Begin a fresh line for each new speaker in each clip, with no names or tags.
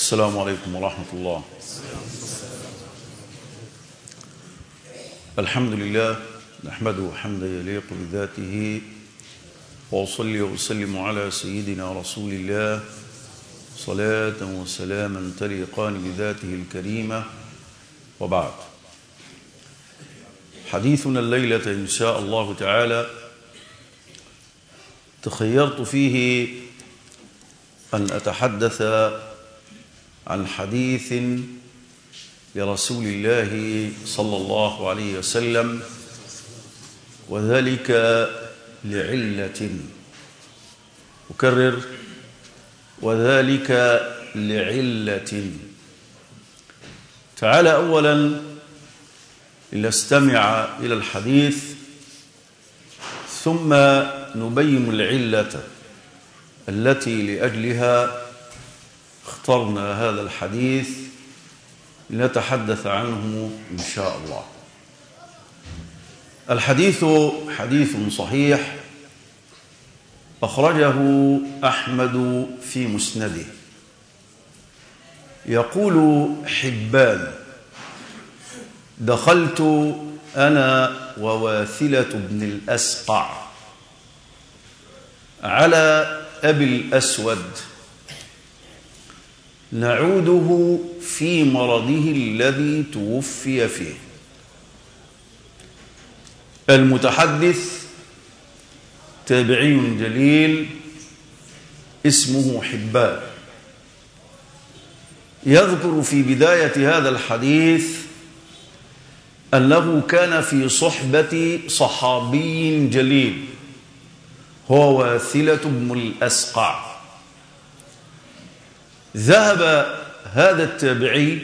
السلام عليكم ورحمة الله. الحمد لله نحمده حمدا يليق بذاته وأصلي وأسلم على سيدنا رسول الله صلاة وسلاما تليقان بذاته الكريمة. وبعد. حديثنا الليلة إن شاء الله تعالى تخيرت فيه أن أتحدث عن حديث لرسول الله صلى الله عليه وسلم وذلك لعلة. أكرر وذلك لعلة. تعالى أولا لنستمع إلى الحديث ثم نبين العلة التي لأجلها. اخترنا هذا الحديث لنتحدث عنه إن شاء الله. الحديث حديث صحيح أخرجه أحمد في مسنده. يقول حبان دخلت أنا وواثلة بن الأسقع على أبي الأسود. نعوده في مرضه الذي توفي فيه. المتحدث تابعي جليل اسمه حبان. يذكر في بداية هذا الحديث أنه كان في صحبة صحابي جليل هو واثلة بن الأسقع. ذهب هذا التابعي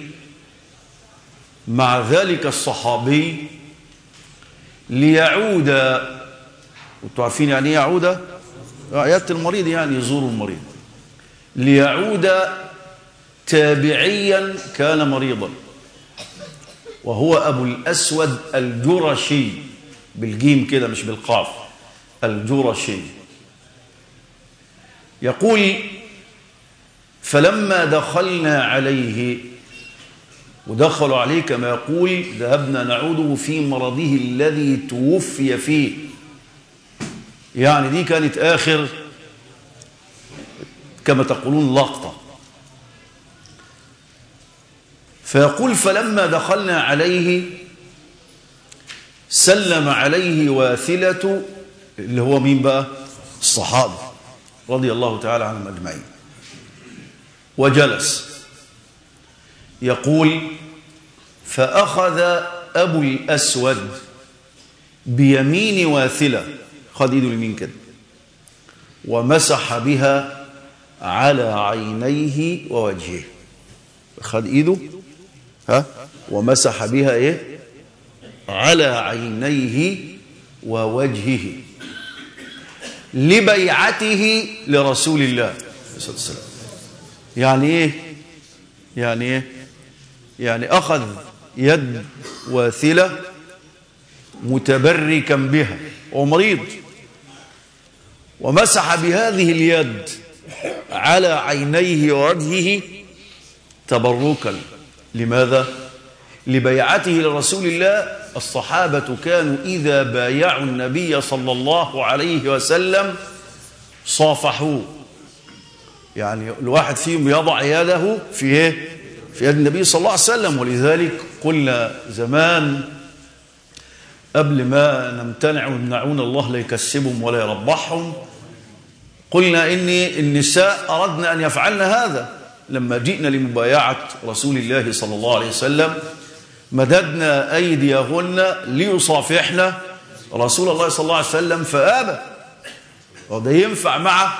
مع ذلك الصحابي ليعود وانتوا عارفين يعني إيه يعود؟ عياده المريض يعني يزور المريض. ليعود تابعيا كان مريضا. وهو أبو الأسود الجرشي. بالجيم كده مش بالقاف. الجرشي. يقول فلما دخلنا عليه ودخلوا عليه كما يقول ذهبنا نعوده في مرضه الذي توفي فيه. يعني دي كانت آخر كما تقولون لقطة. فيقول فلما دخلنا عليه سلم عليه واثلة اللي هو مين بقى؟ الصحابة رضي الله تعالى عنهم أجمعين. وجلس. يقول فأخذ أبو الأسود بيمين واثلة خد إيده اليمين كده ومسح بها على عينيه ووجهه. خد إيده ها ومسح بها إيه؟ على عينيه ووجهه لبيعته لرسول الله صلى الله عليه وسلم. يعني إيه؟ يعني إيه؟ يعني أخذ يد واثلة متبركا بها ومريض ومسح بهذه اليد على عينيه ووجهه تبركا. لماذا؟ لبيعته لرسول الله. الصحابة كانوا إذا بايعوا النبي صلى الله عليه وسلم صافحوه. يعني الواحد فيهم يضع يده في إيه؟ في يد النبي صلى الله عليه وسلم. ولذلك قلنا زمان قبل ما نمتنع ويمنعون الله لا يكسبهم ولا يربحهم قلنا إن النساء أردنا أن يفعلن هذا. لما جئنا لمبايعة رسول الله صلى الله عليه وسلم مددنا أيديهن ليصافحن رسول الله صلى الله عليه وسلم فآبى. وده ينفع مع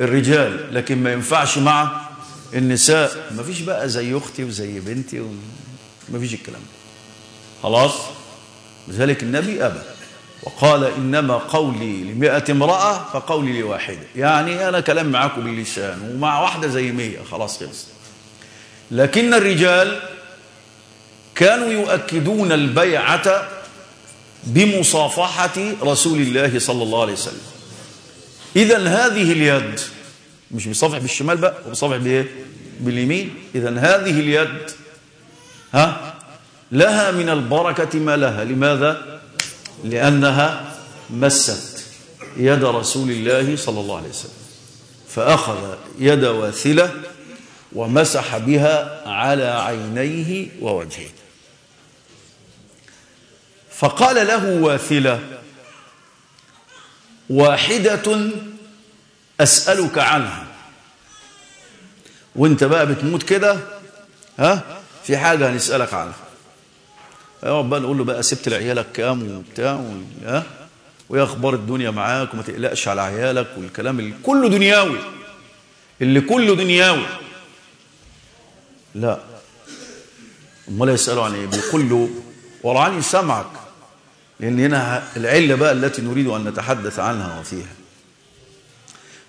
الرجال لكن ما ينفعش مع النساء. ما فيش بقى زي أختي وزي بنتي ما فيش الكلام ده. خلاص؟ لذلك النبي أبى وقال إنما قولي لمئة امرأة فقولي لواحدة. يعني أنا كلام معاكم باللسان ومع واحدة زي مية. خلاص خلص لكن الرجال كانوا يؤكدون البيعة بمصافحة رسول الله صلى الله عليه وسلم. إذا هذه اليد مش بيصافح بالشمال بقى وبيصافح بإيه؟ باليمين. إذا هذه اليد ها لها من البركة ما لها. لماذا؟ لأنها مست يد رسول الله صلى الله عليه وسلم. فأخذ يد واثلة ومسح بها على عينيه ووجهه. فقال له واثلة واحدة أسألك عنها. وانت بقى بتموت كده ها؟ في حاجة هنسألك عنها. يقعد بقى نقول له بقى سبت لعيالك كام وبتاع ها؟ وايه أخبار الدنيا معاك وما تقلقش على عيالك والكلام اللي كله دنياوي. اللي كله دنياوي. لا. أمال يسألوا عن إيه؟ بيقول له ورعني سمعك. لأن هنا العلة بقى التي نريد أن نتحدث عنها وفيها.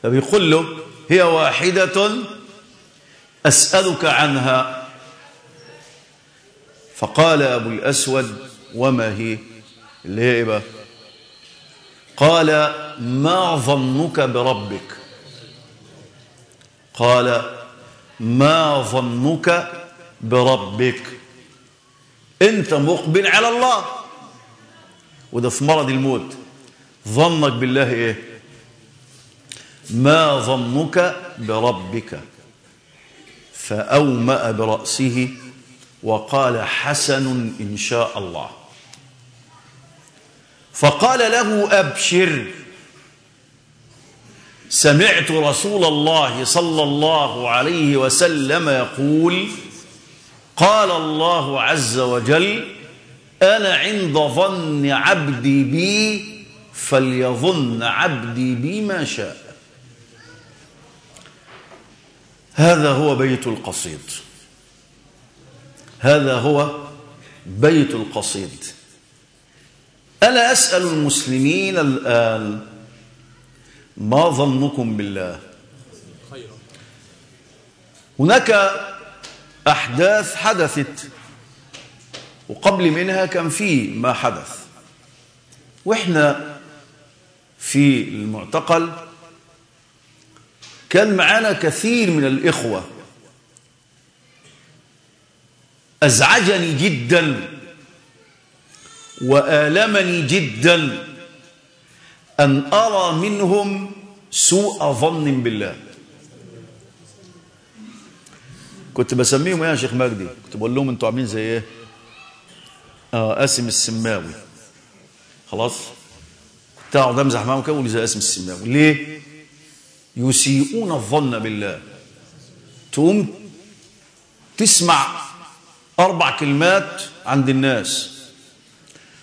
فبيقول له هي واحدة أسألك عنها. فقال أبو الأسود وما هي؟ اللي هي إيه بقى؟ قال ما ظنك بربك؟ قال ما ظنك بربك؟ أنت مقبل على الله. وده في مرض الموت. ظنك بالله إيه؟ ما ظنك بربك. فأومأ برأسه وقال حسن إن شاء الله. فقال له أبشر. سمعت رسول الله صلى الله عليه وسلم يقول قال الله عز وجل أنا عند ظن عبدي بي فليظن عبدي بي ما شاء. هذا هو بيت القصيد. هذا هو بيت القصيد. ألا أسأل المسلمين الآن ما ظنكم بالله؟ هناك أحداث حدثت وقبل منها كان في ما حدث. وإحنا في المعتقل كان معنا كثير من الإخوة. أزعجني جدا وآلمني جدا أن أرى منهم سوء ظن بالله. كنت بسميهم يا شيخ مجدي. كنت بقول لهم أنتوا عاملين زي إيه؟ آه قاسم السماوي. خلاص؟ كنت اقعد امزح معاهم كده زي قاسم السماوي. ليه؟ يسيئون الظن بالله. تقوم تسمع أربع كلمات عند الناس.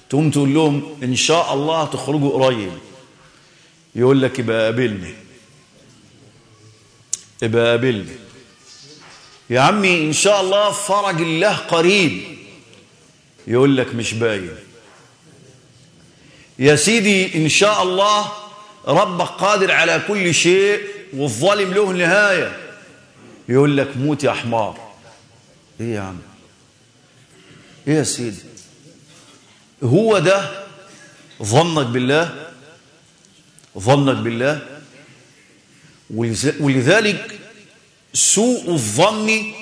تقوم تقول لهم إن شاء الله تخرجوا قريب. يقول لك يبقى قابلني. يبقى قابلني. يا عمي إن شاء الله فرج الله قريب. يقول لك مش باين. يا سيدي إن شاء الله ربك قادر على كل شيء والظالم له نهاية. يقول لك موت يا حمار. إيه يا عم؟ إيه يا سيدي؟ هو ده ظنك بالله؟ ظنك بالله؟ ولذلك سوء الظن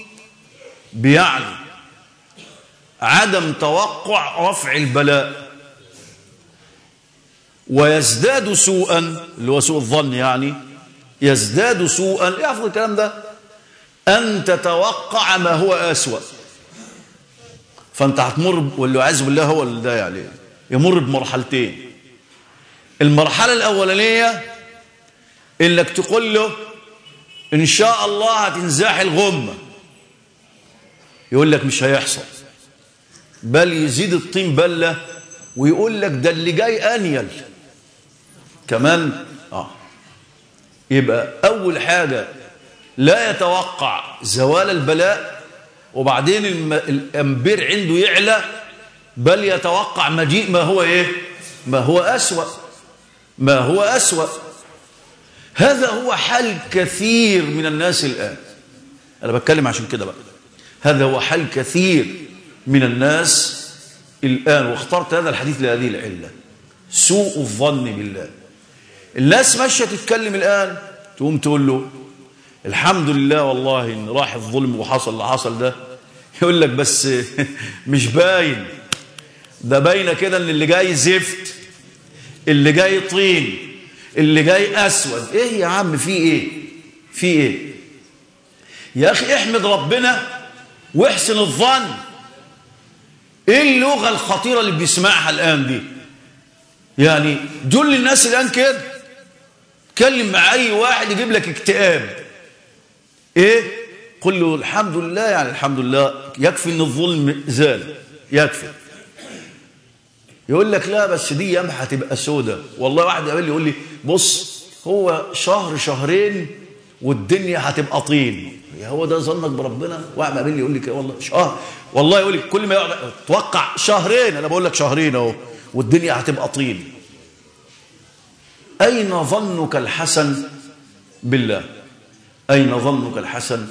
بيعني عدم توقع رفع البلاء. ويزداد سوءا اللي هو سوء الظن يعني يزداد سوءا يحفظ الكلام ده؟ أن تتوقع ما هو أسوأ. فأنت هتمر واللي عايز بالله هو اللي ده عليه يمر بمرحلتين. المرحلة الأولانية إنك تقول له إن شاء الله هتنزاح الغمة. يقول لك مش هيحصل. بل يزيد الطين بلة ويقول لك ده اللي جاي أنيل كمان آه. يبقى أول حاجة لا يتوقع زوال البلاء وبعدين الأمبير عنده يعلى بل يتوقع مجيء ما هو إيه؟ ما هو أسوأ. ما هو أسوأ. هذا هو حال كثير من الناس الآن. أنا بتكلم عشان كده بقى. هذا هو حال كثير من الناس الآن واخترت هذا الحديث لهذه العلة. سوء الظن بالله. الناس ماشية تتكلم الآن تقوم تقول له الحمد لله والله إن راح الظلم وحصل اللي حصل ده. يقول لك بس مش باين. ده باينة كده إن اللي جاي زفت اللي جاي طين اللي جاي أسود. إيه يا عم في إيه؟ في إيه؟ يا أخي احمد ربنا واحسن الظن. إيه اللغة الخطيرة اللي بيسمعها الآن دي؟ يعني دول الناس الآن كده. تكلم مع أي واحد يجيب لك اكتئاب. إيه؟ قل له الحمد لله يعني الحمد لله يكفي إن الظلم زال. يكفي. يقول لك لا بس دي يوم هتبقى سودة. والله واحد يقول لي يقول لي بص هو شهر شهرين والدنيا هتبقى طين. هو ده ظنك بربنا؟ واحد قابل لي يقول كده. والله شهر والله يقول لي كل ما يقعد توقع شهرين. أنا بقول لك شهرين أهو والدنيا هتبقى طين. أين ظنك الحسن بالله؟ أين ظنك الحسن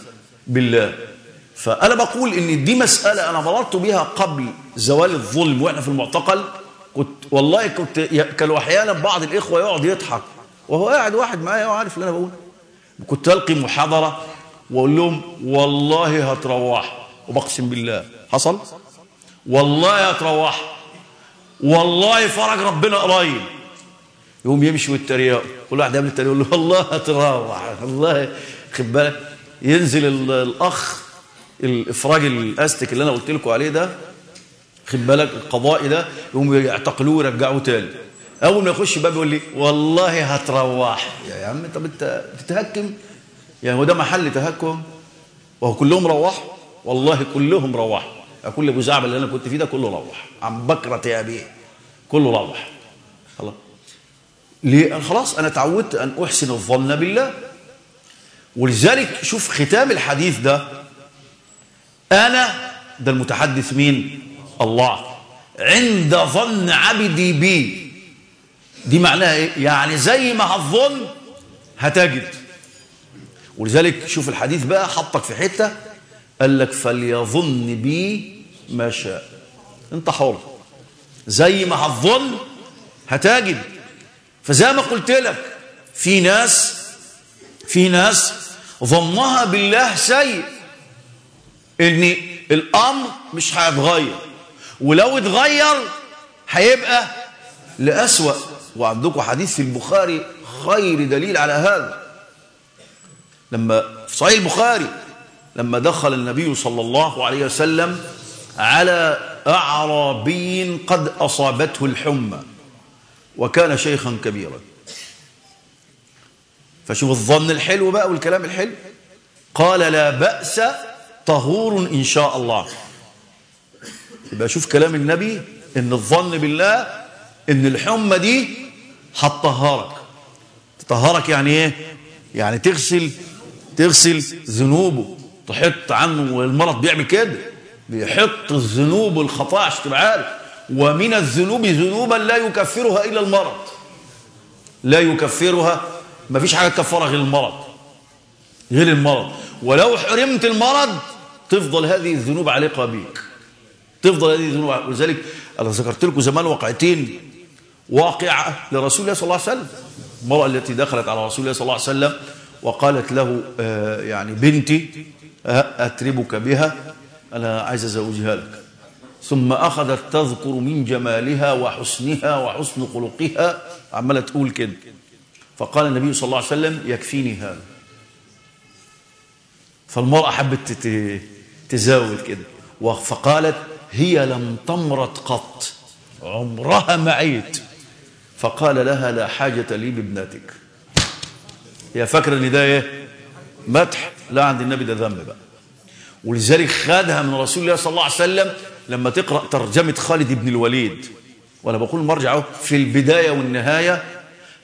بالله؟ فأنا بقول إن دي مسألة أنا مررت بها قبل زوال الظلم وإحنا في المعتقل. كنت والله كنت كانوا أحيانا بعض الإخوة يقعد يضحك. وهو قاعد واحد معايا وعارف اللي أنا بقوله. كنت ألقي محاضرة وأقول لهم والله هتروح. وبقسم بالله. حصل؟ والله هتروح. والله فرج ربنا قريب. يقوم يمشي والتريق كل واحد يعمل التريق يقول له والله هتروح. الله خد بالك. ينزل الأخ الإفراج الأستك اللي أنا قلت لكم عليه ده. خد بالك. القضائي ده. يقوم يعتقلوه ويرجعوه تاني. أول ما يخش باب يقول لي والله هتروح. يا عم طب أنت بتتهكم. يعني هو ده محل تهكم؟ وهو كلهم روحوا والله كلهم روحوا كل ابو زعبل اللي أنا كنت فيه ده؟ كله روح. عن بكرة ابيه كله روح. خلاص. ليه؟ خلاص أنا تعودت أن أحسن الظن بالله. ولذلك شوف ختام الحديث ده. أنا ده المتحدث مين؟ الله. عند ظن عبدي بي. دي معناها إيه؟ يعني زي ما هتظن هتجد. ولذلك شوف الحديث بقى حطك في حتة قال لك فليظن بي ما شاء. انت حر. زي ما هتظن هتجد. فزي ما قلت لك في ناس في ناس ظنها بالله سيء إن الأمر مش هيتغير. ولو اتغير هيبقى لأسوأ. وعندكم حديث في البخاري خير دليل على هذا. لما في صحيح البخاري لما دخل النبي صلى الله عليه وسلم على أعرابي قد أصابته الحمى وكان شيخا كبيرا. فشوف الظن الحلو بقى والكلام الحلو. قال لا بأس طهور إن شاء الله. يبقى شوف كلام النبي إن الظن بالله إن الحمى دي هتطهرك. تطهرك يعني إيه؟ يعني تغسل تغسل ذنوبه تحط عنه والمرض بيعمل كده بيحط الذنوب والخطايا عشان تبقى عارف. ومن الذنوب ذنوبا لا يكفرها إلا المرض. لا يكفرها ما فيش حاجة تكفرها غير المرض غير المرض. ولو حرمت المرض تفضل هذه الذنوب عليقة بيك تفضل هذه الذنوب ولذلك أنا ذكرت لكم زمان واقعتين واقعة لرسول الله صلى الله عليه وسلم. المرأة التي دخلت على رسول الله صلى الله عليه وسلم وقالت له آه يعني بنتي أتربك بها أنا عايز أزوجها لك. ثم أخذت تذكر من جمالها وحسنها وحسن خلقها. عمالة تقول كده. فقال النبي صلى الله عليه وسلم يكفيني هذا. فالمرأة حبت تزاول كده. فقالت هي لم تمرض قط. عمرها ما عيت. فقال لها لا حاجة لي بابنتك. هي فاكرة إن ده إيه؟ مدح. لا عند النبي ده ذنب بقى. ولذلك خدها من رسول الله صلى الله عليه وسلم لما تقرأ ترجمة خالد بن الوليد. وأنا بقول مرجعه في البداية والنهاية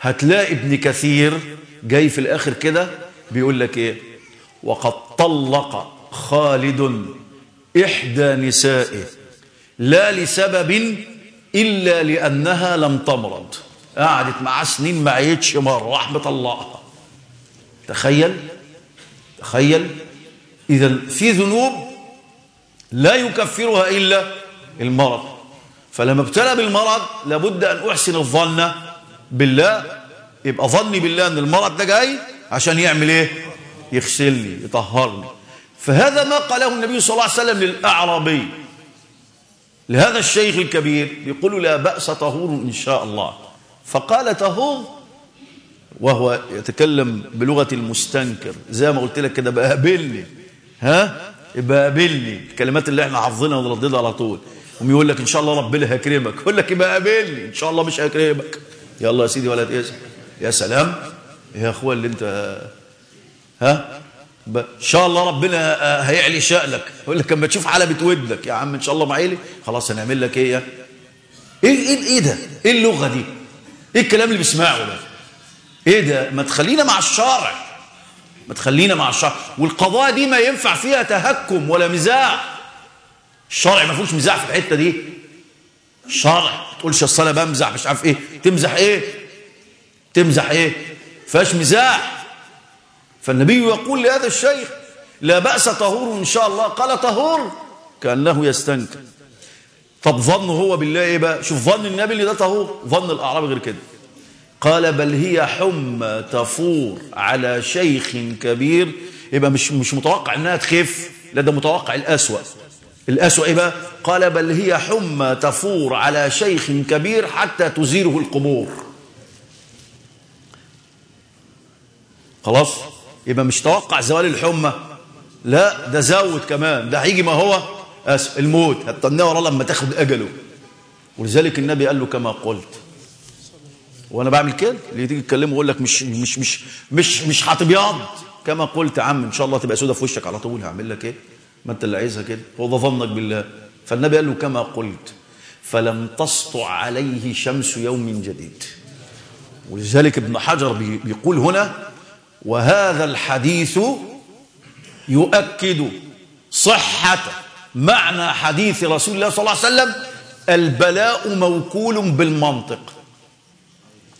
هتلاقي ابن كثير جاي في الآخر كده بيقول لك إيه؟ وقد طلق خالد إحدى نسائه. لا لسبب إلا لأنها لم تمرض. قعدت معاه سنين ما عيتش مرة راح مطلقها تخيل تخيل. إذا في ذنوب لا يكفرها إلا المرض. فلما ابتلى بالمرض لابد أن أحسن الظن بالله. يبقى ظني بالله أن المرض ده جاي عشان يعمل إيه؟ يغسلني يطهرني. فهذا ما قاله النبي صلى الله عليه وسلم للأعرابي لهذا الشيخ الكبير. يقول لا بأس طهور إن شاء الله. فقال طهور وهو يتكلم بلغة المستنكر. زي ما قلت لك كده بقابلني. ها؟ بقابلني. الكلمات اللي إحنا حافظينها ونرددها على طول. هم يقول لك إن شاء الله ربنا هيكرمك. يقول لك يبقى قابلني إن شاء الله مش هيكرمك. يلا يا سيدي ولا تقسم يا سلام. يا أخويا اللي انت ها؟ إن شاء الله ربنا هيعلي شأنك. يقول لك أما تشوف حلبة ودنك يا عم إن شاء الله معيلي خلاص هنعمل لك إيه إيه إيه إيه ده؟ إيه اللغة دي؟ إيه الكلام اللي بيسمعه ده؟ إيه ده؟ ما تخلينا مع الشارع. ما تخلينا مع الشرع والقضايا دي ما ينفع فيها تهكم ولا مزاح. الشرع ما فيهوش مزاح في الحتة دي. الشرع ما تقولش الصلاة بمزح مش عارف إيه. تمزح إيه؟ تمزح إيه؟ فيهاش مزاح. فالنبي يقول لهذا الشيخ لا بأس طهور إن شاء الله. قال طهور. كأنه يستنكر. طب ظنه هو بالله إيه بقى؟ شوف ظن النبي اللي ده طهور. ظن الأعراب غير كده. قال بل هي حمى تفور على شيخ كبير. يبقى مش مش متوقع إنها تخف لا ده متوقع الأسوأ. الأسوأ إيه بقى قال بل هي حمى تفور على شيخ كبير حتى تزيره القبور. خلاص؟ يبقى مش توقع زوال الحمى. لا ده زود كمان. ده هيجي ما هو؟ أسوأ الموت. هتطنيه وراه لما تاخد أجله. ولذلك النبي قال له كما قلت وأنا بعمل كده. اللي تيجي تكلمه يقول لك مش مش مش مش مش هتبيض كما قلت يا عم إن شاء الله تبقى سودة في وشك على طول هعمل لك إيه؟ ما أنت اللي عايزها كده. هو ده ظنك بالله. فالنبي قال له كما قلت فلم تسطع عليه شمس يوم جديد. ولذلك ابن حجر بيقول هنا وهذا الحديث يؤكد صحة معنى حديث رسول الله صلى الله عليه وسلم البلاء موكول بالمنطق.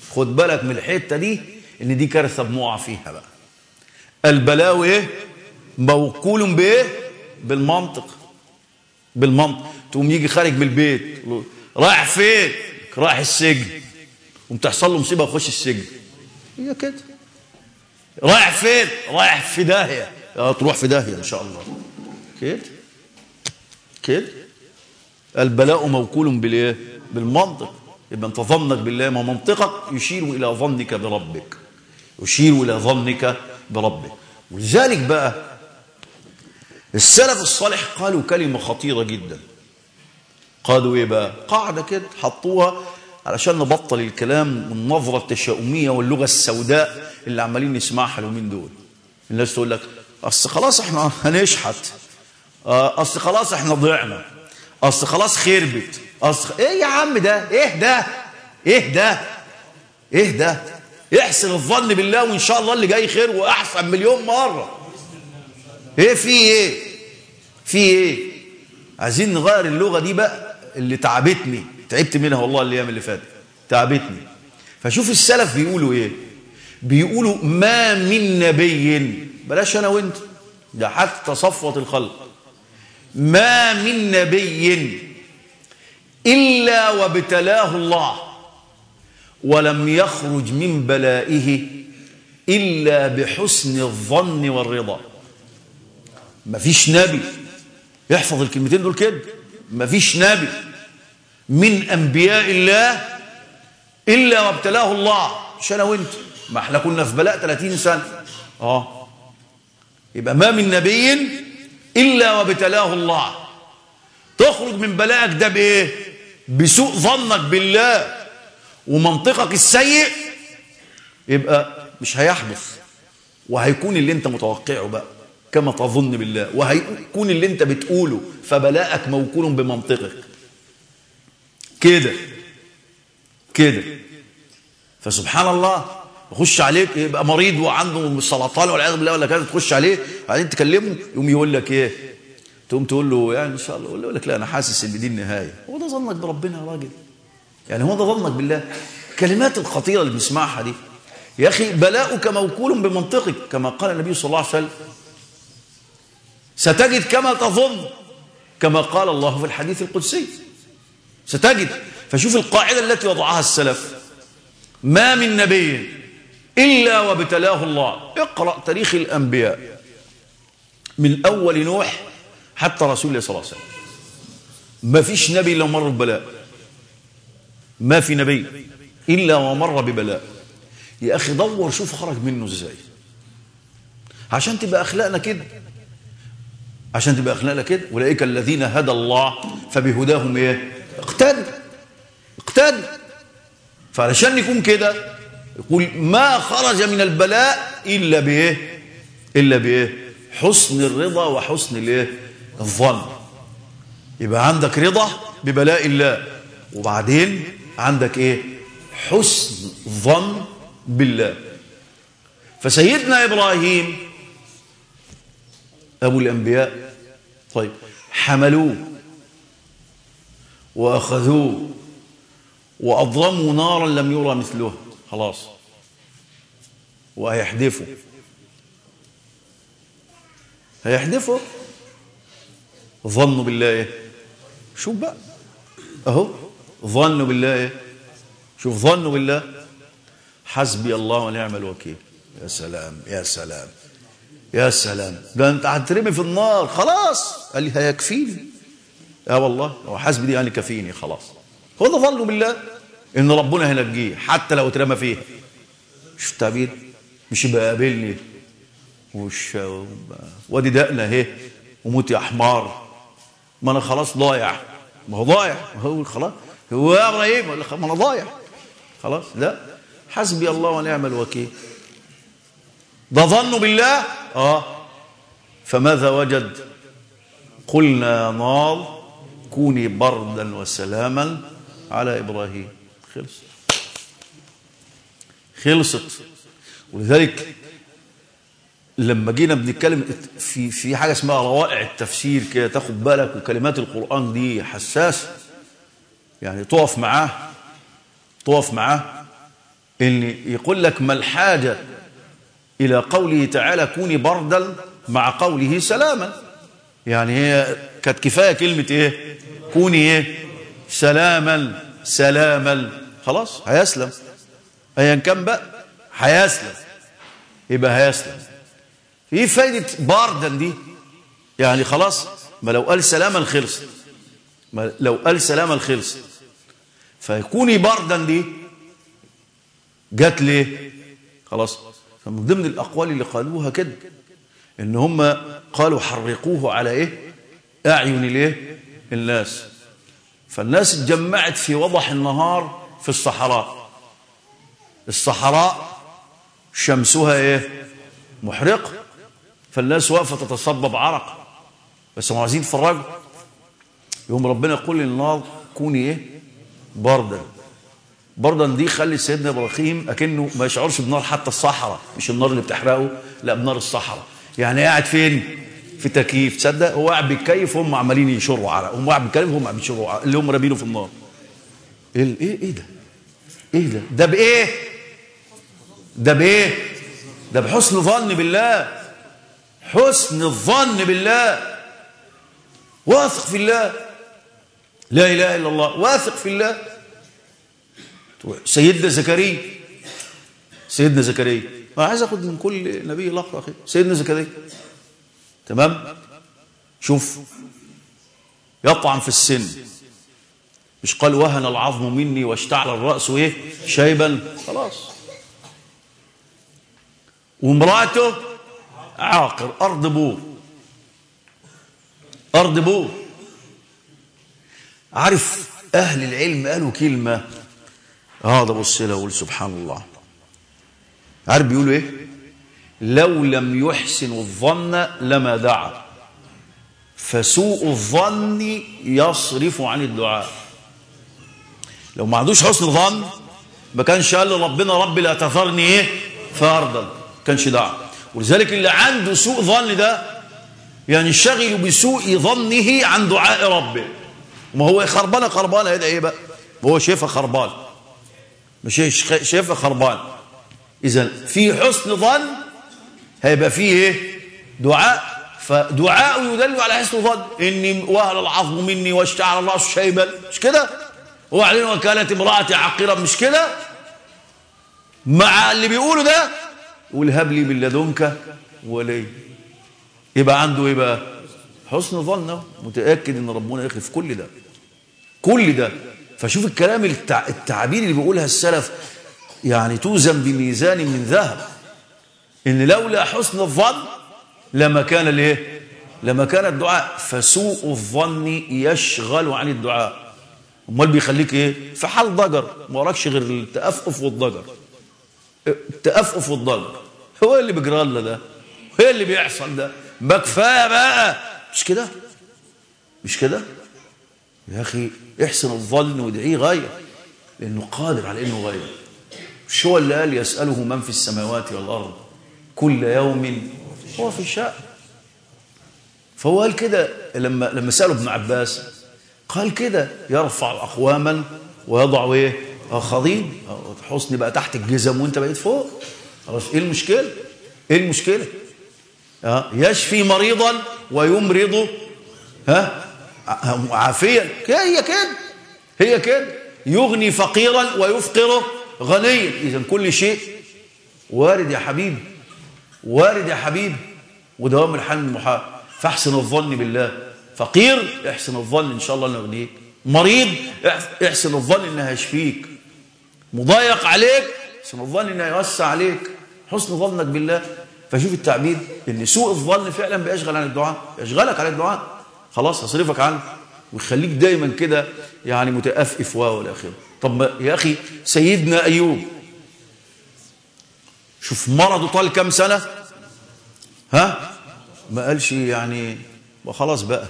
خد بالك من الحتة دي إن دي كارثة بنقع فيها بقى. البلاء إيه؟ موكول بايه بالمنطق. بالمنطق. تقوم يجي خارج من البيت رايح فين؟ رايح السجن. وبتحصل له مصيبة يخش السجن. هي كده. رايح فين؟ رايح في داهية. تروح في داهية إن شاء الله. كده؟ كده؟ البلاء موكول بالإيه؟ بالمنطق. يبقى انت ظنك بالله ما منطقك يشير إلى ظنك بربك يشير إلى ظنك بربك. ولذلك بقى السلف الصالح قالوا كلمة خطيرة جدا. قالوا إيه بقى؟ قاعدة كده حطوها علشان نبطل الكلام والنظرة التشاؤمية واللغة السوداء اللي عمالين نسمعها اليومين دول. الناس تقول لك أصل خلاص إحنا هنشحت أصل خلاص إحنا ضعنا أصل خلاص خربت. اصل إيه يا عم ده؟ إيه ده؟ إيه ده؟ إيه ده؟ احسن الظن بالله وإن شاء الله اللي جاي خير وأحسن مليون مرة. إيه في إيه؟ في إيه؟ عايزين نغير اللغة دي بقى اللي تعبتني. تعبت منها والله الأيام اللي فاتت. تعبتني. فشوف السلف بيقولوا إيه؟ بيقولوا ما من نبي. بلاش أنا وأنت. ده حتى صفوة الخلق. ما من نبي. إلا وابتلاه الله ولم يخرج من بلائه إلا بحسن الظن والرضا. مفيش نبي يحفظ الكلمتين دول كده مفيش نبي من أنبياء الله إلا وابتلاه الله. مش أنا وأنت ما إحنا كنا في بلاء 30 سنة. آه. يبقى ما من نبي إلا وابتلاه الله. تخرج من بلاءك ده بإيه؟ بسوء ظنك بالله ومنطقك السيء يبقى مش هيحدث. وهيكون اللي انت متوقعه بقى كما تظن بالله. وهيكون اللي انت بتقوله فبلاءك موكول بمنطقك. كده كده. فسبحان الله يخش عليك يبقى مريض وعنده سرطان والعياذ بالله ولا كذا تخش عليه بعدين تكلمه يقوم يقول لك إيه؟ تقوم تقول له يعني إن شاء الله يقول لك لا أنا حاسس إن دي النهاية. هو ده ظنك بربنا يا راجل. يعني هو ده ظنك بالله. الكلمات الخطيرة اللي بنسمعها دي. يا أخي بلاؤك موكول بمنطقك كما قال النبي صلى الله عليه وسلم. ستجد كما تظن كما قال الله في الحديث القدسي. ستجد. فشوف القاعدة التي وضعها السلف. ما من نبي إلا وابتلاه الله. اقرأ تاريخ الأنبياء. من أول نوح حتى رسول الله صلى الله عليه وسلم. ما فيش نبي إلا مر ببلاء. ما في نبي إلا ومر ببلاء. يا أخي دور شوف خرج منه إزاي. عشان تبقى أخلاقنا كده. عشان تبقى أخلاقنا كده. أولئك الذين هدى الله فبهداهم إيه؟ اقتدوا. اقتدوا. فعلشان يكون كده يقول ما خرج من البلاء إلا بإيه؟ إلا بإيه؟ حسن الرضا وحسن الإيه؟ الظن يبقى عندك رضا ببلاء الله. وبعدين عندك إيه؟ حسن ظن بالله. فسيدنا إبراهيم أبو الأنبياء طيب حملوه وأخذوه وأضرموا نارا لم يرى مثلها. خلاص. وهيحدفوا هيحدفوا ظنوا بالله إيه؟ شوف بقى. أهو. ظنوا بالله إيه؟ شوف ظنوا بالله. حسبي الله ونعم الوكيل. يا سلام يا سلام يا سلام. ده أنت هترمي في النار خلاص. قال لي هيكفيني. آه والله. هو حسبي دي يعني كفيني خلاص. هو ده ظنوا بالله. إن ربنا هينجيه حتى لو اترمى فيه. شوف التعبير؟ مش يبقى قابلني وش وادي دقنا أهي وموت يا حمار. ما أنا خلاص ضايع. ما هو ضايع. ما هو خلاص. هو يا إبراهيم ما أنا ضايع. خلاص. لا. حسبي الله ونعم الوكيل. ده ظنوا بالله؟ آه. فماذا وجد؟ قلنا يا نار. كوني بردا وسلاما على إبراهيم. خلصت. خلصت. ولذلك لما جينا بنتكلم في في حاجة اسمها روائع التفسير كده تاخد بالك وكلمات القرآن دي حساسه يعني تقف معاه تقف معاه إن يقول لك ما الحاجة إلى قوله تعالى كوني بردا مع قوله سلاما. يعني هي كانت كفاية كلمة إيه؟ كوني إيه؟ سلاما سلاما. خلاص هيسلم. ايا كان بقى هيسلم. يبقى هيسلم. إيه فايدة بردا دي. يعني خلاص ما لو قال سلاما خلص ما لو قال سلاما خلص فيكوني بردا دي جت ليه؟ خلاص. فمن ضمن الأقوال اللي قالوها كده إن هم قالوا حرقوه على إيه؟ أعين الايه الناس. فالناس اتجمعت في وضح النهار في الصحراء. الصحراء شمسها إيه؟ محرقة. فالناس واقفة تتصبب عرق. بس هم عايزين يتفرجوا يوم ربنا يقول للنار كوني إيه؟ بردا. بردا دي خلي سيدنا إبراهيم أكنه ما يشعرش بنار حتى الصحراء. مش النار اللي بتحرقه لا بنار الصحراء. يعني قاعد فين؟ في تكييف. تصدق؟ هو قاعد بيتكيف وهم عمالين يشروا عرق. هم قاعد بيتكيف وهم قاعد بيشروا عرق. اللي هم رامينه في النار. إيه إيه إيه ده؟ إيه ده؟ ده بإيه؟ ده بإيه؟ ده بحسن ظن بالله. حسن الظن بالله. واثق في الله. لا إله إلا الله. واثق في الله. سيدنا زكريا. سيدنا زكريا. أنا عايز أخد من كل نبي لقطه أخي. سيدنا زكريا. تمام؟ شوف. يطعن في السن. مش قال وهن العظم مني واشتعل الرأس إيه؟ شيبا. خلاص. وامراته عاقر أرض بور أرض بور عارف أهل العلم قالوا كلمة هذا بص له وقول سبحان الله. عارف بيقولوا إيه؟ لو لم يحسن الظن لما دعا. فسوء الظن يصرف عن الدعاء. لو ما عندوش حسن ظن ما كانش قال لربنا رب لا تذرني إيه؟ فردا كانش دعا. ولذلك اللي عنده سوء ظن ده ينشغل بسوء ظنه عن دعاء ربه. ما هو خربانة خربانة يدعي إيه بقى؟ هو شايفها خربان. مش شايفها خربان. اذا في حسن ظن هيبقى فيه إيه؟ دعاء. فدعاء يدل على حسن ظن. إني وهل العظم مني واشتعل الرأس شيبا. مش كده؟ وبعدين وكانت امرأتي عقيرا مش كده؟ مع اللي بيقوله ده قول هب لي من لدنك ولي. يبقى عنده إيه بقى؟ حسن ظن. متأكد إن ربنا يخلف كل ده. كل ده. فشوف الكلام التع... التعابير اللي بيقولها السلف. يعني توزن بميزان من ذهب. إن لولا حسن الظن لما كان الايه لما كان الدعاء. فسوء الظن يشغل عن الدعاء. أمال بيخليك إيه؟ في حال ضجر. ما وراكش غير التأفف والضجر. التأفف والضجر هو اللي بيجرى لنا ده. هو اللي بيحصل ده. ما كفايه بقى. مش كده؟ مش كده؟ يا أخي احسن الظن وادعيه غاية. لأنه قادر على إنه غاية. مش هو اللي قال يسأله من في السماوات والأرض كل يوم؟ هو في شأن فهو قال كده لما لما سأله ابن عباس قال كده يرفع أقواما ويضع إيه؟ اخرين حسني بقى تحت الجزم وانت بقيت فوق. خلاص إيه المشكلة؟ إيه المشكلة؟ ها يشفي مريضا ويمرض ها؟ عافيا. هي كده. هي كده. يغني فقيرا ويفقر غنيا. اذا كل شيء وارد يا حبيبي. وارد يا حبيبي. ودوام الحال المحال فاحسن الظن بالله. فقير احسن الظن إن شاء الله إنه مريض احسن الظن انه هيشفيك مضايق عليك احسن الظن إنه يوسع عليك. حسن ظنك بالله. فشوف التعبير إن سوء الظن فعلا بيشغل عن الدعاء. يشغلك عن الدعاء. خلاص هصرفك عنه. ويخليك دايما كده يعني متأفف. والى آخره. طب يا أخي سيدنا أيوب. شوف مرضه طال كام سنة؟ ها؟ ما قالش يعني خلاص بقى.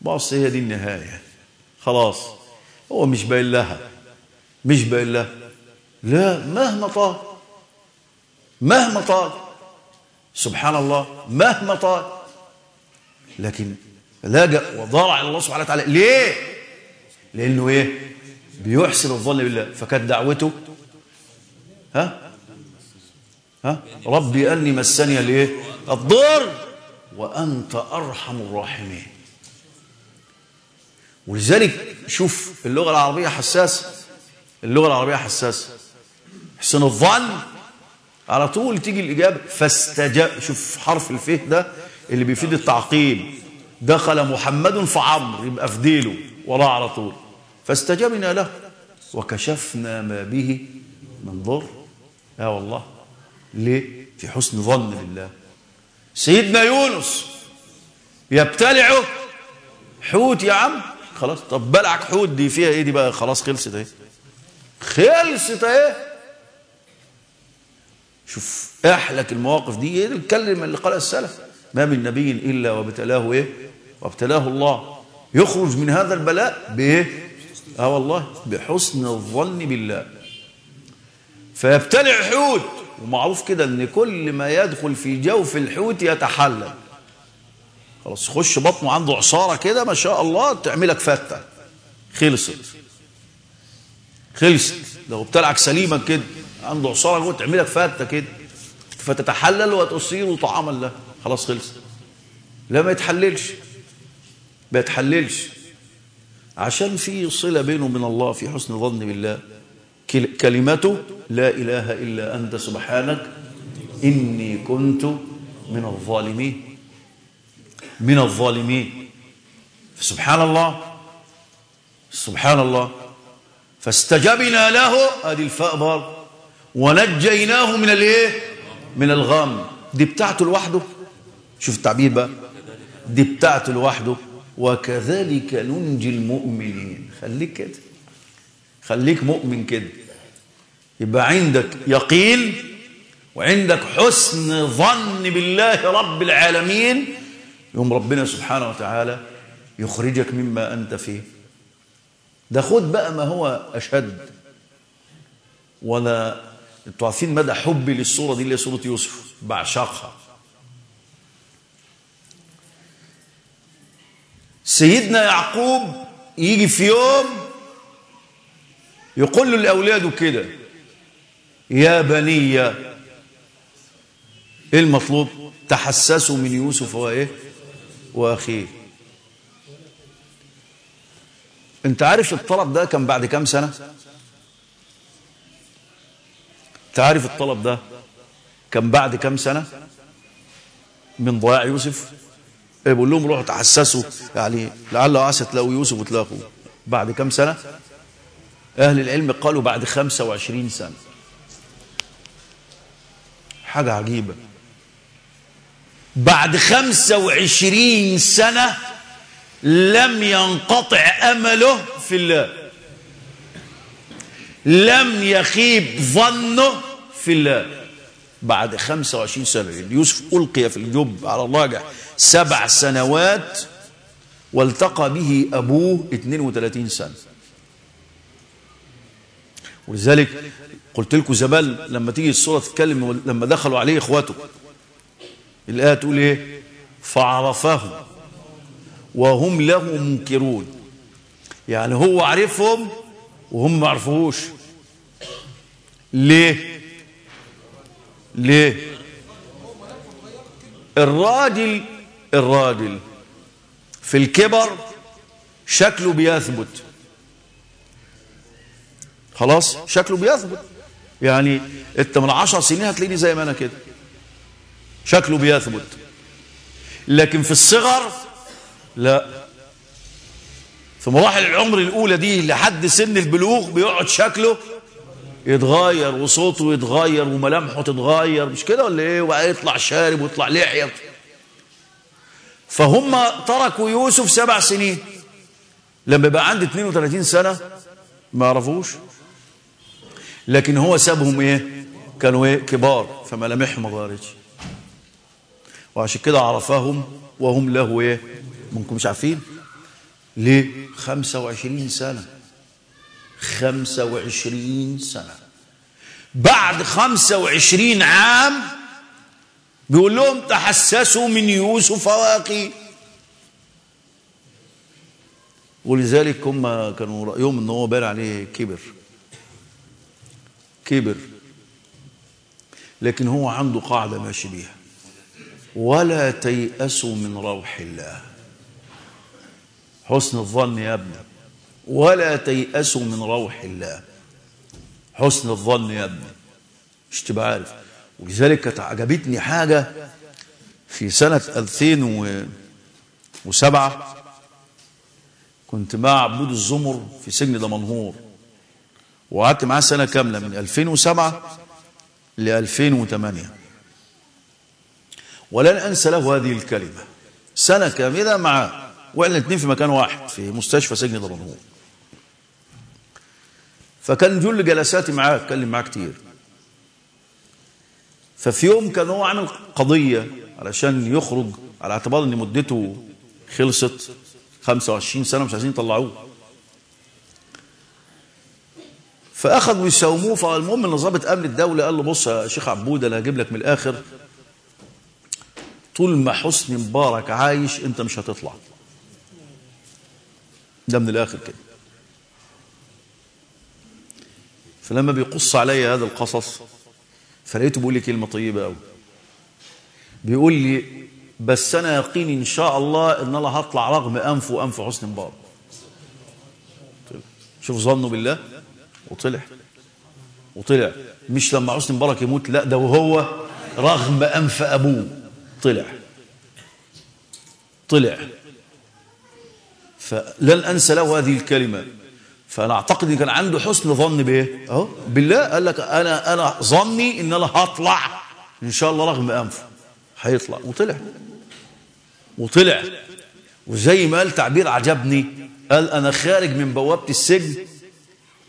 بص هي دي النهاية. خلاص. هو مش باين لها. باين لها لا. مهما طال. مهما طال. سبحان الله مهما طال. لكن لاجأ وضارع على الله سبحانه وتعالى. ليه؟ لأنه إيه؟ بيحسن الظن بالله. فكانت دعوته ها؟ ها؟ ربي أني مسني الإيه؟ الضر. وأنت أرحم الراحمين. ولذلك شوف اللغة العربية حساسه اللغة العربية حساسة. حسن الظن على طول تيجي الإجابة فاستجاب شوف حرف الفه ده اللي بيفيد التعقيب. دخل محمد فعمر يبقى في ديله على طول. فاستجبنا له. وكشفنا ما به من ضر. يا والله ليه؟ في حسن ظن بالله. سيدنا يونس يبتلعه. حوت يا عم. خلاص طب بلعك حوت دي فيها إيه دي بقى؟ خلاص خلصت اهي خلصت اهي شوف أحلك المواقف دي. إيه الكلمة اللي قالها السلف؟ ما من نبي إلا وابتلاه إيه؟ وابتلاه الله. يخرج من هذا البلاء بإيه؟ آه والله بحسن الظن بالله. فيبتلع حوت. ومعروف كده إن كل ما يدخل في جوف الحوت يتحلل. خلاص خش بطنه عنده عصارة كده ما شاء الله تعملك فتة. خلصت. خلصت لو ابتلعك سليما كده. عنده عصارة جوه تعملك فتة كده. فتتحلل وتصير طعاما له. خلاص خلص. لا ما يتحللش. ما يتحللش. عشان في صلة بينه وبين الله في حسن ظن بالله. كلمته لا إله إلا أنت سبحانك. إني كنت من الظالمين. من الظالمين. سبحان الله. سبحان الله. فاستجبنا له. ادي الفاء بار ونجيناه من الايه من الغم. دي بتاعته لوحده. شوف التعبير بقى. دي بتاعته لوحده. وكذلك ننجي المؤمنين. خليك كده. خليك مؤمن كده. يبقى عندك يقين وعندك حسن ظن بالله رب العالمين. يوم ربنا سبحانه وتعالى يخرجك مما أنت فيه. ده خد بقى ما هو أشد. ولا أنتوا عارفين مدى حبي للصورة دي اللي هي صورة يوسف؟ بعشقها. سيدنا يعقوب يجي في يوم يقول لأولاده كده يا بني إيه المطلوب؟ تحسسوا من يوسف وإيه؟ وأخيه. انت عارف الطلب ده كان بعد كام سنة؟ انت عارف الطلب ده كان بعد كام سنة؟ من ضياع يوسف؟ بيقول لهم روحوا تحسسوا يعني لعل وعسى تلاقوا يوسف وتلاقوا. بعد كم سنة؟ أهل العلم قالوا بعد 25 سنة. حاجة عجيبة. بعد 25 سنة لم ينقطع أمله في الله. لم يخيب ظنه في الله. بعد 25 سنة يوسف ألقي في الجب على الراجع سبع سنوات والتقى به أبوه 32 سنة. ولذلك قلت لكم زمان لما تيجي الصورة تتكلم لما دخلوا عليه إخواته الآية تقول إيه؟ فعرفه وهم له منكرون. يعني هو عرفهم وهم ما عرفوهوش. ليه؟ ليه؟ الراجل الراجل في الكبر شكله بيثبت. خلاص؟ شكله بيثبت. يعني انت من عشر سنين هتلاقيني زي ما أنا كده. شكله بيثبت. لكن في الصغر لا. في مراحل العمر الأولى دي لحد سن البلوغ بيقعد شكله يتغير وصوته يتغير وملامحه تتغير. مش كده ولا إيه؟ ويطلع شارب ويطلع لحية. فهم تركوا يوسف سبع سنين. لما يبقى عنده 32 سنة ما يعرفوش لكن هو سابهم إيه؟ كانوا إيه؟ كبار فملامحهم ما وعشان كده عرفهم وهم له إيه؟ منكم مش عارفين؟ ليه؟ 25 سنة. 25 سنة. بعد 25 عام بيقول لهم تحسسوا من يوسف واخيه ولذلك هم كانوا رأيهم إن هو بان عليه كبر. كبر. لكن هو عنده قاعدة ماشي بيها. ولا تيأسوا من روح الله. حسن الظن يا ابني. ولا تيأسوا من روح الله. حسن الظن يا ابني. مش تبقى عارف. ولذلك كانت عجبتني حاجة في سنة 2007 كنت مع عبود الزمر في سجن دمنهور. وقعدت معاه سنة كاملة من 2007 ل 2008 ولن أنسى له هذه الكلمة. سنة كاملة معاه وإحنا الاثنين في مكان واحد في مستشفى سجن دمنهور فكان جل جلساتي معاه اتكلم معاه كتير. ففي يوم كان هو عامل قضية علشان يخرج على اعتبار إن مدته خلصت 25 سنة مش عايزين يطلعوه. فأخذوا يساوموه فالمهم إن ضابط أمن الدولة قال له بص يا شيخ عبود أنا هجيب لك من الآخر طول ما حسني مبارك عايش أنت مش هتطلع. ده من الآخر كده. فلما بيقص علي هذا القصص فلقيته بيقول لي كلمة طيبة قوي بيقول لي بس أنا يقيني إن شاء الله إن الله هطلع رغم أنف وأنف حسن مبارك. شوف ظنه بالله. وطلع. وطلع. مش لما حسن مبارك يموت لا ده وهو رغم أنف أبوه. طلع. طلع. فلن أنسى له هذه الكلمة. فأنا أعتقد إن كان عنده حسن ظن بإيه؟ أهو بالله. قال لك أنا أنا ظني إن أنا هطلع. إن شاء الله رغم أنفه هيطلع. وطلع. وطلع. وزي ما قال تعبير عجبني. قال أنا خارج من بوابة السجن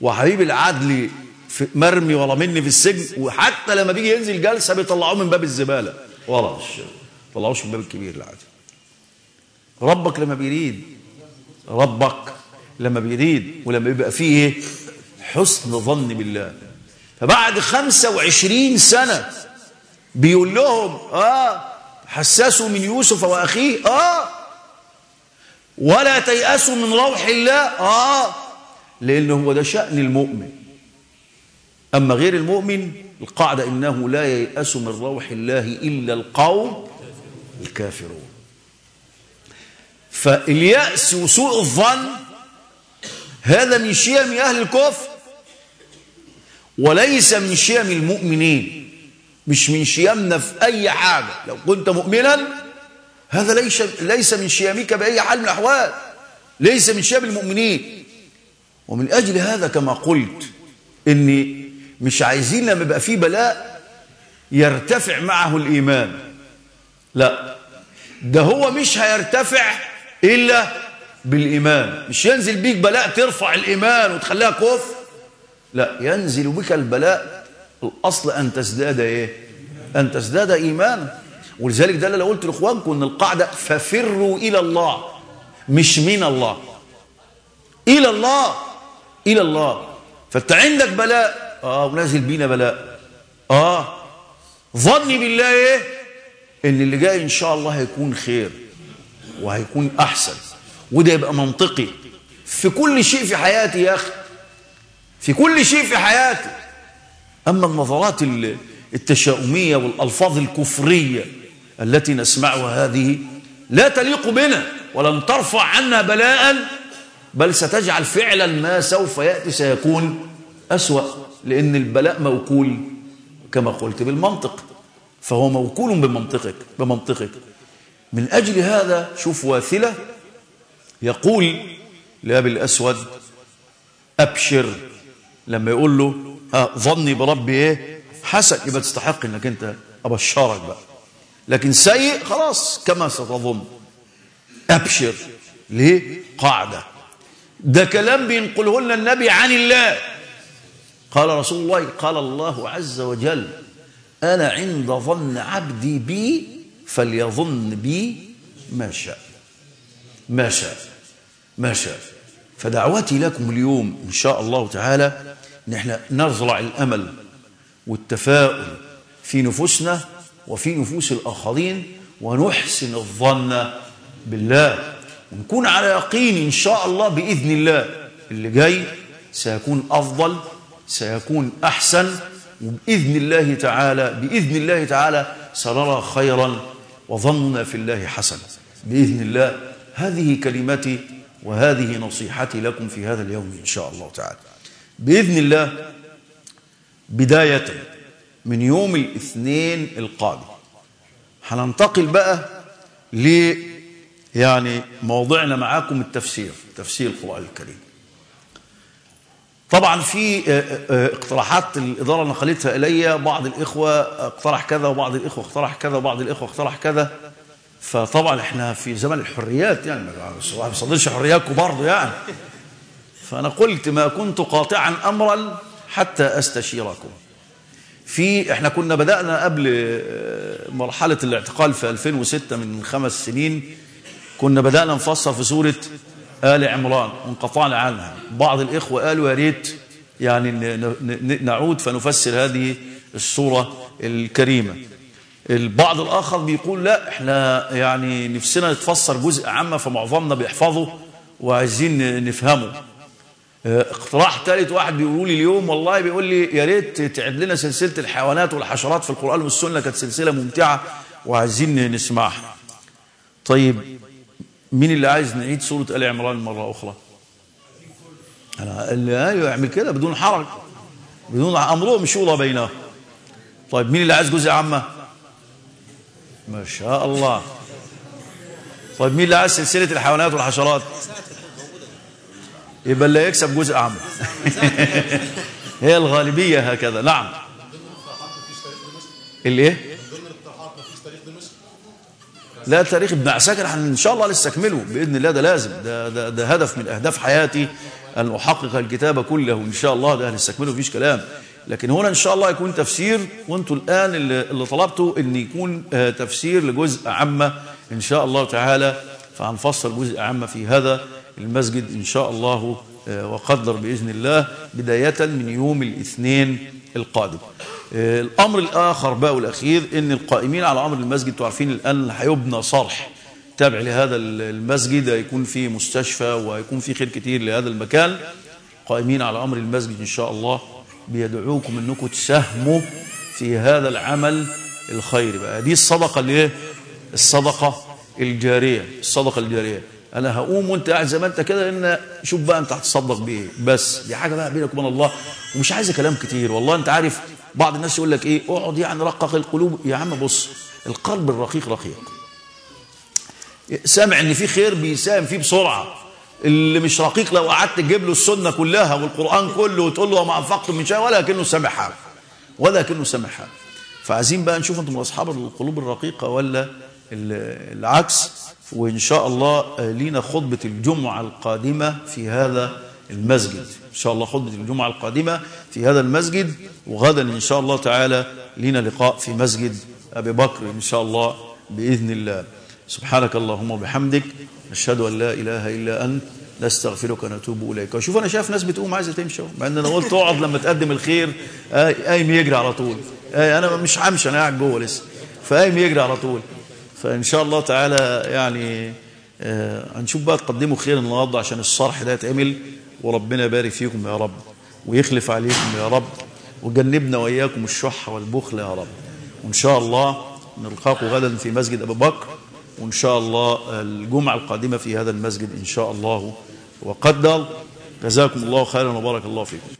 وحبيب العدل في مرمي ورا مني في السجن وحتى لما بيجي ينزل جلسة بيطلعوه من باب الزبالة. ما طلعوش من باب الكبير العادي ربك لما بيريد ربك لما بيريد ولما يبقى فيه حسن ظن بالله. فبعد 25 سنة بيقول لهم آه حسسوا من يوسف وأخيه آه ولا تيأسوا من روح الله آه لأنه هو ده شأن المؤمن. أما غير المؤمن القاعدة إنه لا ييأس من روح الله إلا القوم الكافرون. فاليأس وسوء الظن هذا من شيم أهل الكفر وليس من شيم المؤمنين مش من شيمنا في أي حاجة لو كنت مؤمنا هذا ليس ليس من شيامك بأي حال من الأحوال ليس من شيام المؤمنين. ومن أجل هذا كما قلت إني مش عايزين لما يبقى فيه بلاء يرتفع معه الإيمان. لا ده هو مش هيرتفع إلا بالإيمان. مش ينزل بيك بلاء ترفع الإيمان وتخليها كفر لا ينزل بك البلاء. الأصل أن تزداد إيه؟ أن تزداد إيمانا. ولذلك ده اللي قلت لإخوانكم أن القاعدة ففروا إلى الله مش من الله. إلى الله إلى الله. فأنت عندك بلاء. آه ونازل بينا بلاء. آه. ظني بالله إيه؟ إن اللي جاي إن شاء الله هيكون خير. وهيكون أحسن. وده يبقى منطقي. في كل شيء في حياتي يا أخي. في كل شيء في حياتي. أما النظرات التشاؤمية والألفاظ الكفرية التي نسمعها هذه لا تليق بنا ولن ترفع عنا بلاء بل ستجعل فعلا ما سوف يأتي سيكون أسوأ لأن البلاء موكول كما قلت بالمنطق. فهو موكول بمنطقك بمنطقك. من أجل هذا شوف واثلة. يقول لأبي الأسود أبشر. لما يقول له آه ظني بربي إيه؟ حسن يبقى تستحق أنك أنت أبشرك بقى. لكن سيء خلاص كما ستظن. أبشر. ليه؟ قاعدة. ده كلام بينقله لنا النبي عن الله. قال رسول الله قال الله عز وجل أنا عند ظن عبدي بي فليظن بي ما شاء. ما شاء. ما شاء. فدعوتي لكم اليوم إن شاء الله تعالى ان إحنا نزرع الأمل والتفاؤل في نفوسنا وفي نفوس الآخرين ونحسن الظن بالله. ونكون على يقين إن شاء الله بإذن الله. اللي جاي سيكون أفضل سيكون أحسن وبإذن الله تعالى بإذن الله تعالى سنرى خيرا وظننا في الله حسن. بإذن الله هذه كلمتي وهذه نصيحتي لكم في هذا اليوم إن شاء الله تعالى. بإذن الله بداية من يوم الاثنين القادم. هننتقل بقى ل يعني موضعنا معاكم التفسير تفسير القرآن الكريم. طبعا في اقتراحات الإدارة نقلتها إلي بعض الإخوة اقترح كذا وبعض الإخوة اقترح كذا وبعض الإخوة اقترح كذا. فطبعا إحنا في زمن الحريات يعني ما بيصدرش حرياتكم برضه يعني. فأنا قلت ما كنت قاطعا أمرا حتى أستشيركم. في إحنا كنا بدأنا قبل مرحلة الاعتقال في 2006 من خمس سنين كنا بدأنا نفسر في سورة آل عمران وانقطعنا عنها بعض الإخوة قالوا يا ريت يعني نعود فنفسر هذه السورة الكريمة. البعض الآخر بيقول لا إحنا يعني نفسنا نتفسر جزء عامة فمعظمنا بيحفظه وعايزين نفهمه. اقتراح ثالث واحد بيقولوا لي اليوم والله بيقول لي يا ريت تعد لنا سلسلة الحيوانات والحشرات في القرآن والسنة كانت سلسلة ممتعة وعايزين نسمعها. طيب مين اللي عايز نعيد سورة آل عمران مرة أخرى؟ أنا اللي أيوه يعمل كده بدون حرج بدون أمرهم شورى بينهم طيب مين اللي عايز جزء عامة؟ ما شاء الله. طيب مين اللي عايز سلسلة الحيوانات والحشرات؟ يبقى اللي يكسب جزء عام. هي الغالبية هكذا. نعم. الإيه؟ لا تاريخ ابن عساكر إن شاء الله نستكمله بإذن الله. ده لازم ده, ده, ده هدف من أهداف حياتي أن أحقق الكتاب كله. إن شاء الله ده هنستكمله مفيش كلام. لكن هنا إن شاء الله يكون تفسير وأنتوا الآن اللي, طلبتوا إن يكون تفسير لجزء عامة إن شاء الله تعالى. فهنفسر جزء عامة في هذا المسجد إن شاء الله وقدر بإذن الله. بداية من يوم الاثنين القادم. الأمر الآخر بقى والأخير إن القائمين على أمر المسجد تعرفين الآن هيبنى صرح تابع لهذا المسجد هيكون فيه مستشفى وهيكون فيه خير كتير لهذا المكان. قائمين على أمر المسجد إن شاء الله بيدعوكم أنكم تساهموا في هذا العمل الخيري بقى. دي الصدقة اللي الصدقة الجارية الصدقة الجارية. أنا هقوم وأنت قاعد زي ما أنت كده إن شوف بقى أنت هتصدق بإيه. بس دي حاجة بقى بينك وبين الله. ومش عايزة كلام كتير. والله أنت عارف بعض الناس يقول لك إيه؟ اقعد يعني رقق القلوب. يا عم بص القلب الرقيق رقيق. سامع إن في خير بيساهم فيه بسرعة. اللي مش رقيق لو قعدت تجيب له السنة كلها والقرآن كله وتقول له وما أنفقتم من شيء ولا كانه سامع حاجة ولا كانه سامع حاجة فعايزين بقى نشوف أنتم أصحاب القلوب الرقيقة ولا ال- العكس؟ وإن شاء الله آه، لينا خطبة الجمعة القادمة في هذا المسجد. إن شاء الله خطبة الجمعة القادمة في هذا المسجد وغدا إن شاء الله تعالى لينا لقاء في مسجد أبي بكر إن شاء الله بإذن الله. سبحانك اللهم وبحمدك نشهد أن لا إله إلا أنت نستغفرك ونتوب إليك. وشوف أنا شايف ناس بتقوم عايزة تمشي. مع إن أنا قلت اقعد لما تقدم الخير آه، قايم يجري على طول. آه، أنا مش همشي أنا قاعد جوه لسه. فقايم يجري على طول. فإن شاء الله تعالى يعني آه، هنشوف بقى تقدموا خير النهارده عشان الصرح ده يتعمل. وربنا يبارك فيكم يا رب ويخلف عليكم يا رب وجنبنا وإياكم الشح والبخل يا رب. وإن شاء الله نلقاكم غدا في مسجد ابي بكر وإن شاء الله الجمعة القادمة في هذا المسجد إن شاء الله. وقدر جزاكم الله خيرا وبارك الله فيكم.